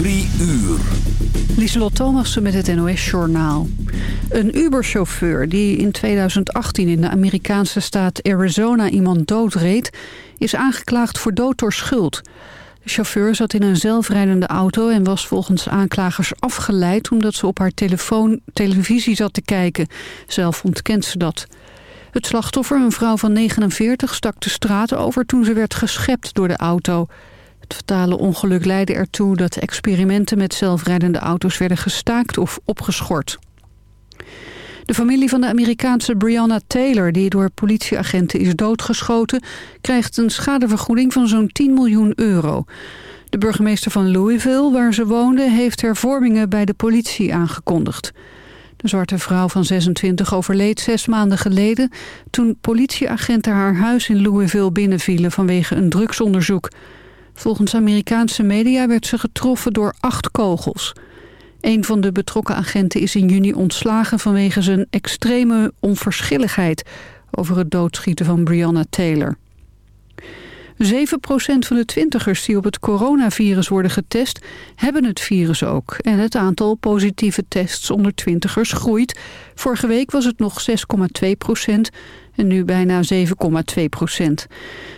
Drie uur. Lieselot Thomassen met het NOS-journaal. Een Uber-chauffeur die in 2018 in de Amerikaanse staat Arizona iemand doodreed... is aangeklaagd voor dood door schuld. De chauffeur zat in een zelfrijdende auto en was volgens aanklagers afgeleid... omdat ze op haar telefoon televisie zat te kijken. Zelf ontkent ze dat. Het slachtoffer, een vrouw van 49, stak de straat over toen ze werd geschept door de auto... Het fatale ongeluk leidde ertoe dat experimenten met zelfrijdende auto's werden gestaakt of opgeschort. De familie van de Amerikaanse Breonna Taylor, die door politieagenten is doodgeschoten, krijgt een schadevergoeding van zo'n 10 miljoen euro. De burgemeester van Louisville, waar ze woonde, heeft hervormingen bij de politie aangekondigd. De zwarte vrouw van 26 overleed zes maanden geleden... toen politieagenten haar huis in Louisville binnenvielen vanwege een drugsonderzoek. Volgens Amerikaanse media werd ze getroffen door acht kogels. Een van de betrokken agenten is in juni ontslagen vanwege zijn extreme onverschilligheid over het doodschieten van Breonna Taylor. 7% van de twintigers die op het coronavirus worden getest, hebben het virus ook. En het aantal positieve tests onder twintigers groeit. Vorige week was het nog 6,2 nu bijna 7,2 procent.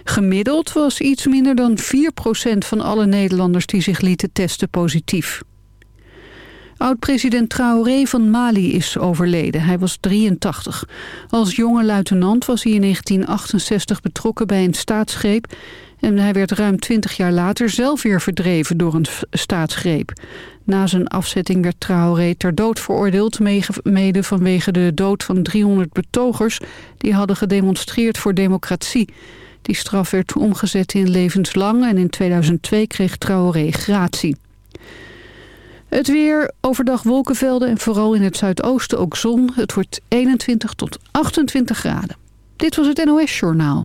Gemiddeld was iets minder dan 4 procent van alle Nederlanders die zich lieten testen positief. Oud-president Traoré van Mali is overleden. Hij was 83. Als jonge luitenant was hij in 1968 betrokken bij een staatsgreep... en hij werd ruim 20 jaar later zelf weer verdreven door een staatsgreep. Na zijn afzetting werd Traoré ter dood veroordeeld... mede vanwege de dood van 300 betogers... die hadden gedemonstreerd voor democratie. Die straf werd omgezet in levenslang... en in 2002 kreeg Traoré gratie. Het weer, overdag wolkenvelden en vooral in het zuidoosten ook zon. Het wordt 21 tot 28 graden. Dit was het NOS Journaal.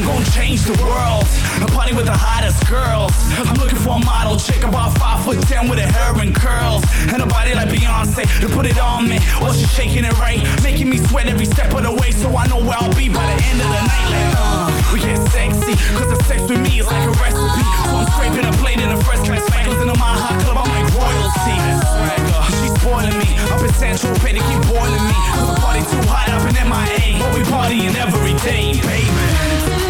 I'm gonna change the world. I'm party with the hottest girls. I'm looking for a model chick about five foot ten with a hair and curls and a body like Beyonce to put it on me while she's shaking it right, making me sweat every step of the way. So I know where I'll be by the end of the night. Like, uh, we get sexy, cause the sex with me is like a recipe. So I'm scraping a plate in a fresh first class bagels in a Maha club. I'm like royalty. She's spoiling me up in Central Pay to keep boiling me. Cause the party too hot up in MIA. But we partying every day, baby.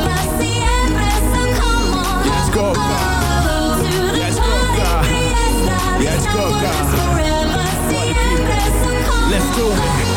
Coca. Yes, Coca. Yes, Coca. Let's do it.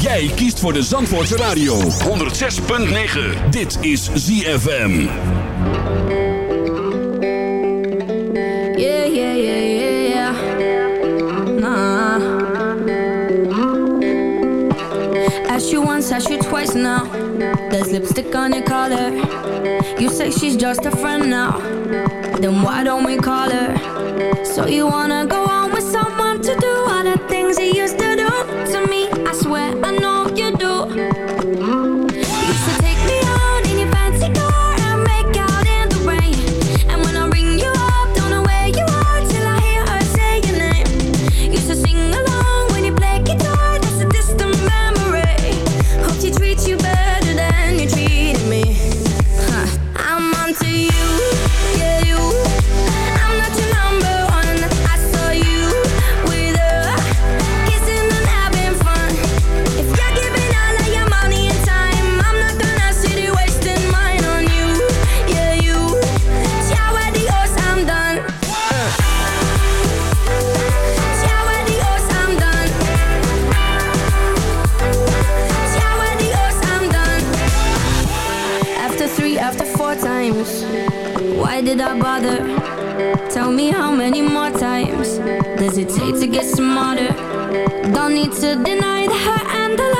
jij kiest voor de Zandvoortse Radio. 106.9. Dit is ZFM. Yeah, yeah, yeah, yeah, As Nah. You once, as you twice now. There's lipstick on your collar. You say she's just a friend now. Then why don't we call her? So you wanna go hesitate to get smarter. Don't need to deny the hurt and the love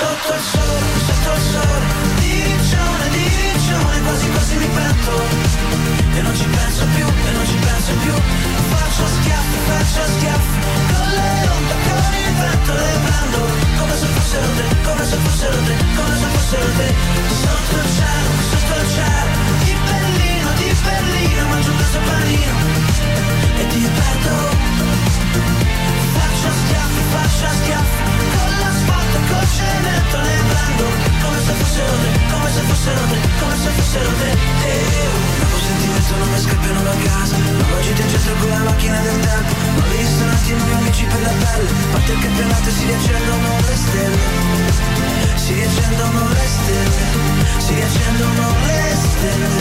Sotto il sole, sotto il sole. Di riccione, di riccione Quasi quasi mi pento E non ci penso più, e non ci penso più. Faccio schiaffi, faccio schiaffi. Con le onde, con il vento le prendo. Come se fossero te, come se fossero te Come se fossero te. Sotto il cielo, sotto il cielo. Di Berlino, di Berlino Mangio questo panino. E ti perdo Faccio schiaffi, faccio schiaffi E cemento le prendo Come se fossero te, come se fossero te, come se fossero te eh, Nuovo sentimento non mi scappiano da casa Nuova gita in centro con la macchina del tempo Nuovi ristoranti, nuovi amici per la pelle Parte il campionato e si riaccendono le stelle Si riaccendono le stelle Si riaccendono le stelle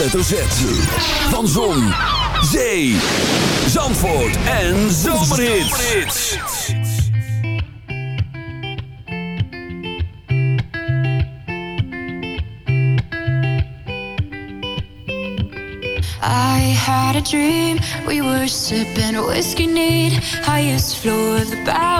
hoofdletter Z. Van Zon, Zee, Zandvoort en Zomerhits. I had a dream, we were sipping whiskey neat highest floor of the bar.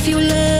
If you let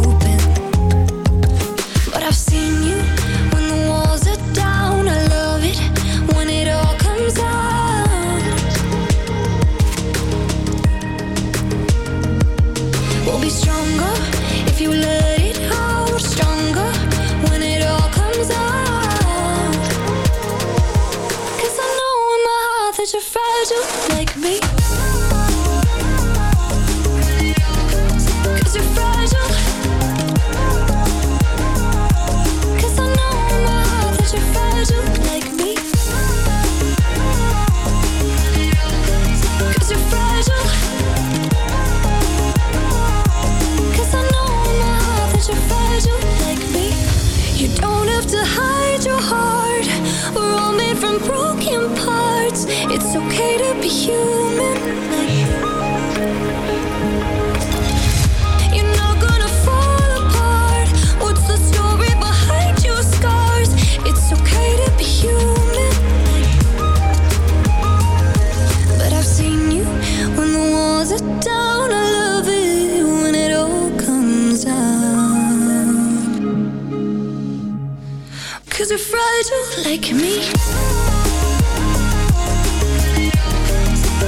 Like me.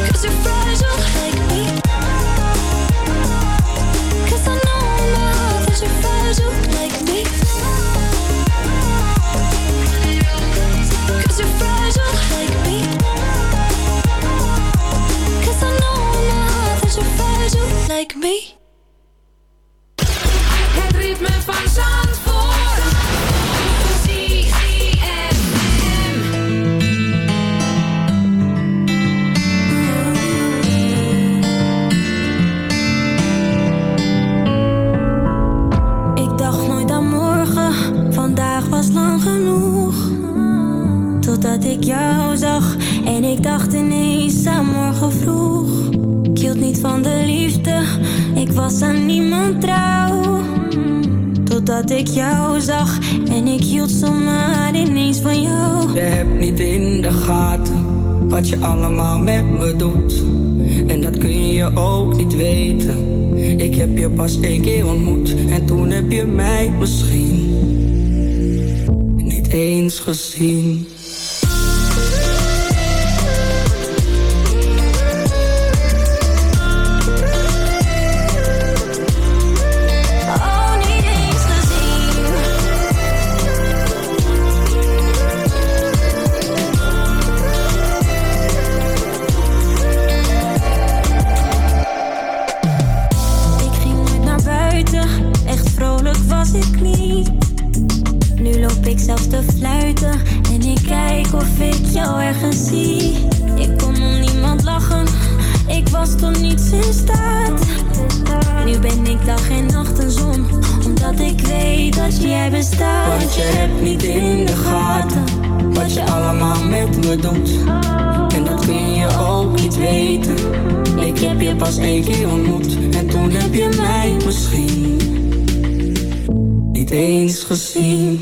Cause you're fragile like me. Cause I know in my heart that you're fragile like me. Cause you're fragile like me. Cause I know in my heart that you're fragile like me. Het ritme van Zandvoort. Totdat ik jou zag en ik dacht ineens aan morgen vroeg. Ik hield niet van de liefde, ik was aan niemand trouw. Totdat ik jou zag en ik hield zomaar ineens van jou. Je hebt niet in de gaten wat je allemaal met me doet. En dat kun je ook niet weten. Ik heb je pas één keer ontmoet en toen heb je mij misschien niet eens gezien. Ik kon om niemand lachen, ik was tot niets in staat. Nu ben ik dag en nacht een zon, omdat ik weet dat jij bestaat. Want je hebt niet in de gaten wat je allemaal met me doet. En dat kun je ook niet weten. Ik heb je pas één keer ontmoet en toen heb je mij misschien niet eens gezien.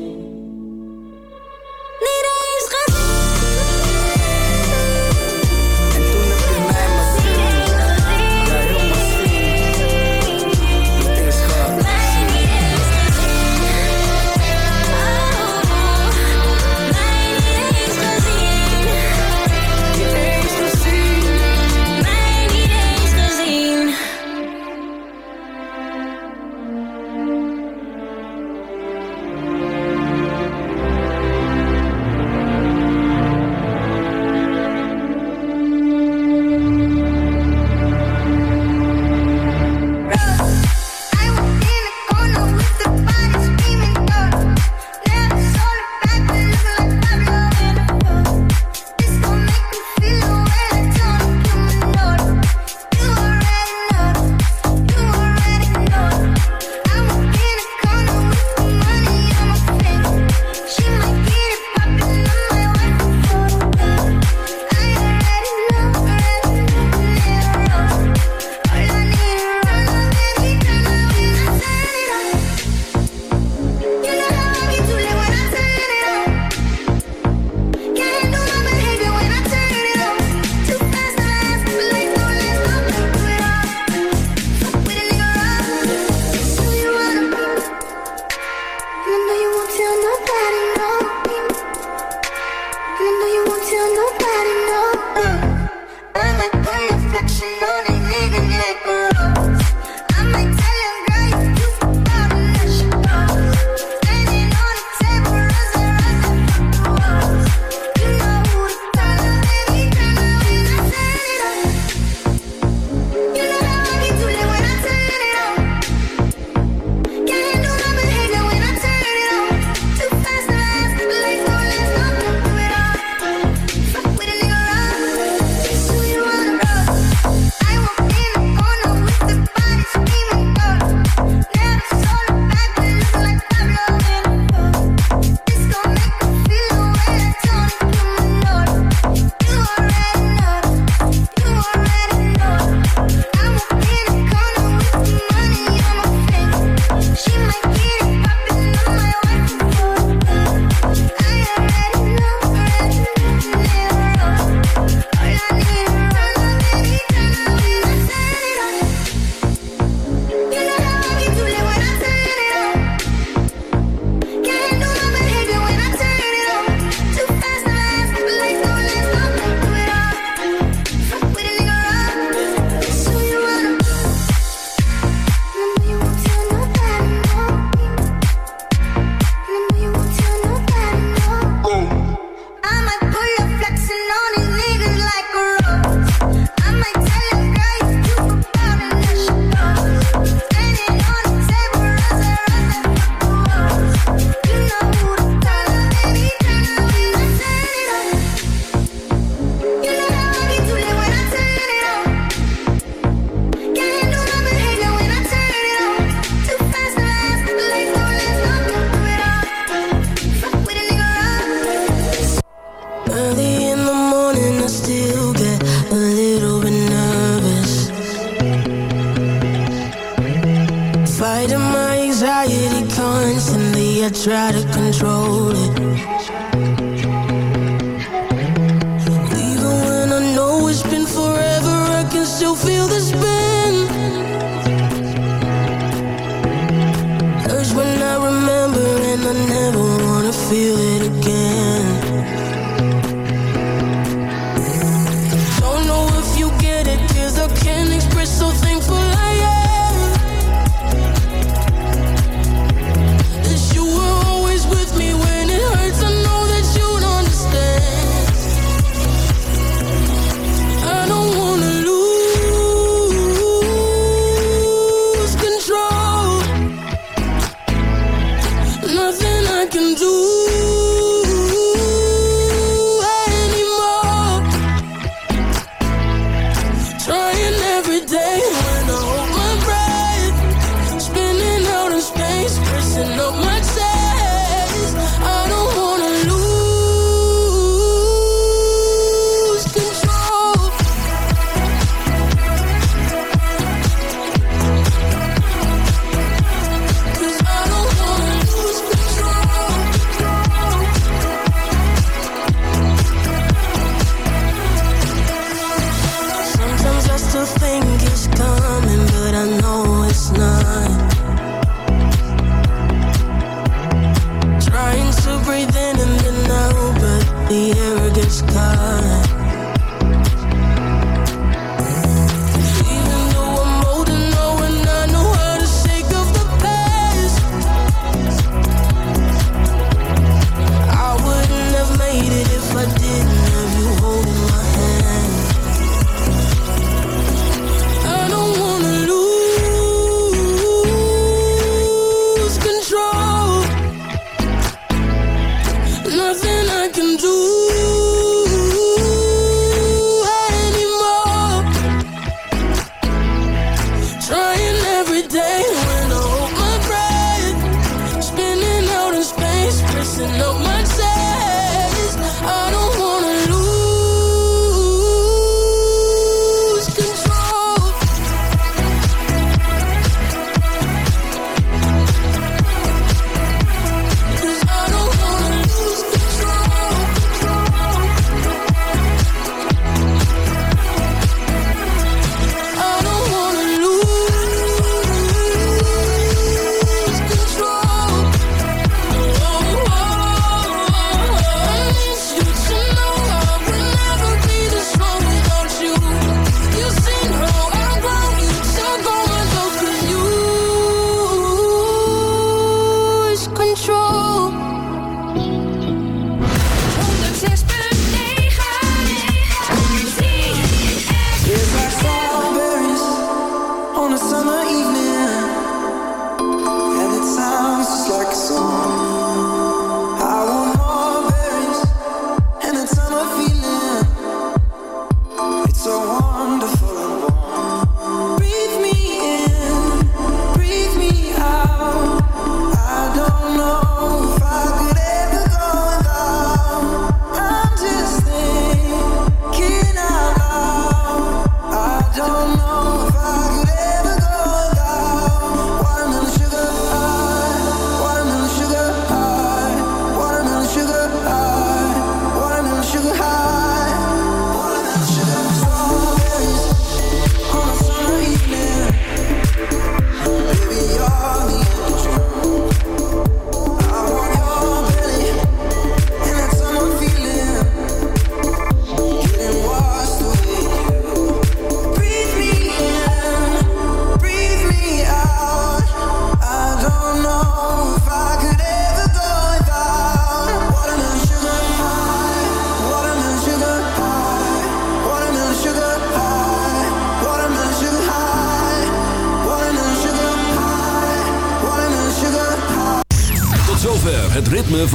messing up my